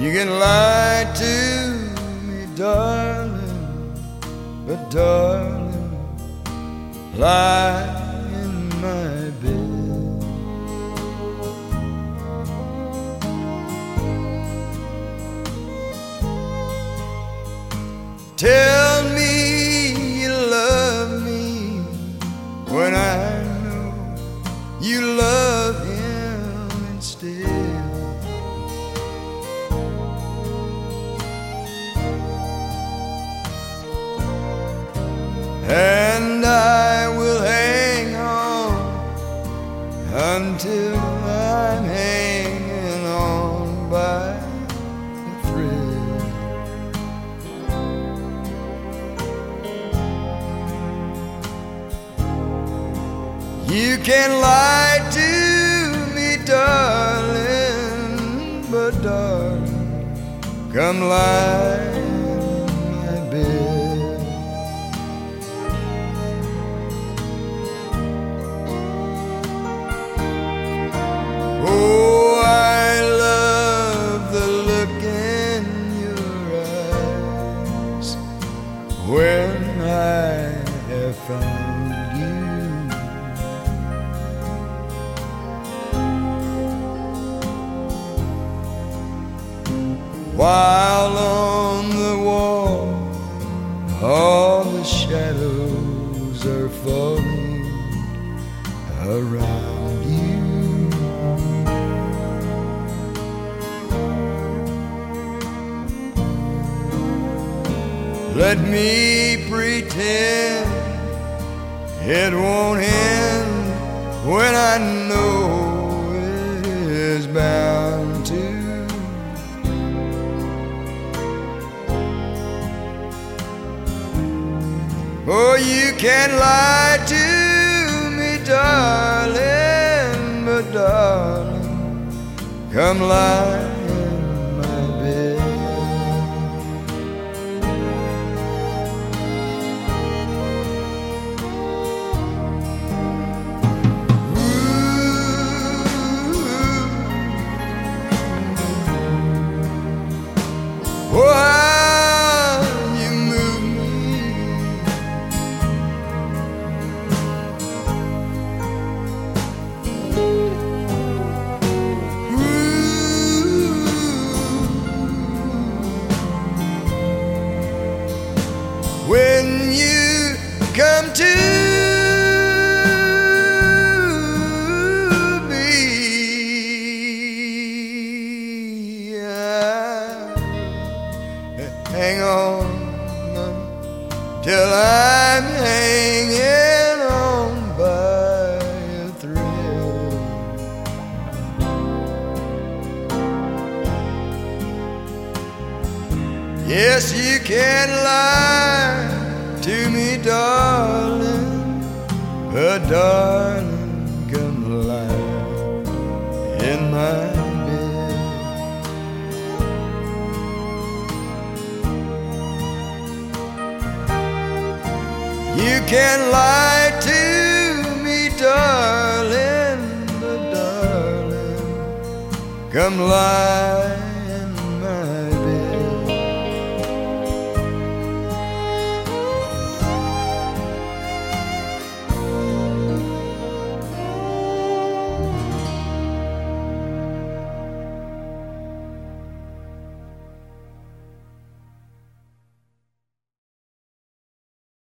You can lie to me, darling, but darling, lie in my bed. Tell me you love me when I know you love until I'm hanging on by a thread. You can lie to me, darling, but darling, come lie Oh, I love the look in your eyes when I have found you. While on the wall all the shadows are falling around you. Let me pretend it won't end when I know it is bound to. Oh, you can lie to me, darling, but darling, come lie Oh, hang on till I'm hanging on by a thread. Yes, you can lie to me, darling, but darling, come lie in my You can lie to me, darling, but darling, come lie